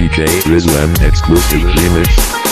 DJ Rizlam exclusive remix.